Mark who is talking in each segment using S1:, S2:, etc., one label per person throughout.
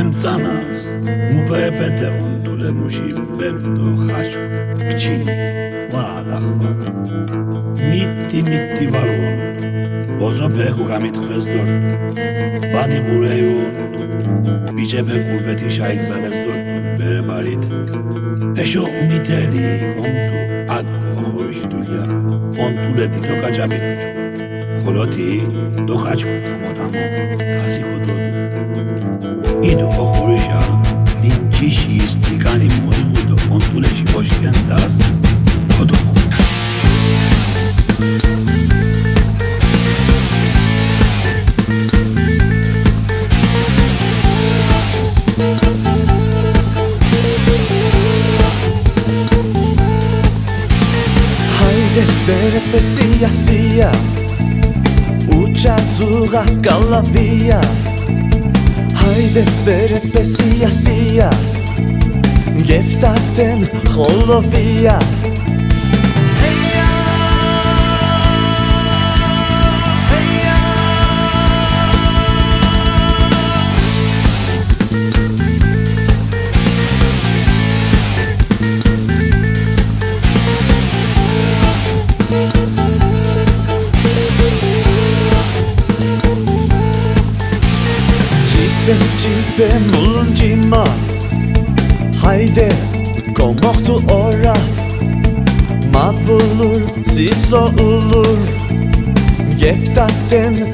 S1: ემწანას მუპეპეთე უნტულემუში მბერდო ხაჩუ კჩინი ხვალა ხვალა მიტი მიტი ვარ ვონუტ ბოზოფე ხუ გამითხეს დორტ ბადი გურეი ვონუტ بیچه به قربتی شهید زن از دور بره برید اشو میتلی هم تو اد خوش دولیا اون طول دیدو کجا خلاتی دو خج کدام آدم تاسی خود رو ایدو با خورشا این چیشی استیگانی مهم بود. اون طولشی باشی انداز.
S2: Bezia zia Utsa zuga gaula bia Haide bere bezia zia Geftaten holo bia. Cipe muluncima Haydi komoktu ora. Ma bulur siso ulur. Geftaten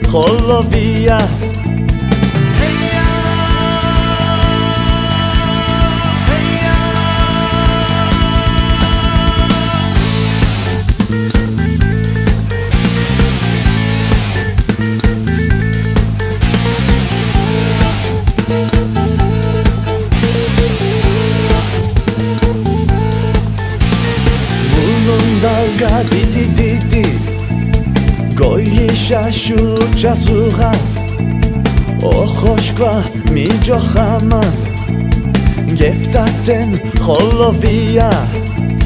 S2: holovia Bulun dalga didi didi Goyisha shucha suha O khoshkva mi jochama Geftaten holovia Haydi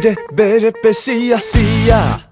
S2: de ver sí, ya.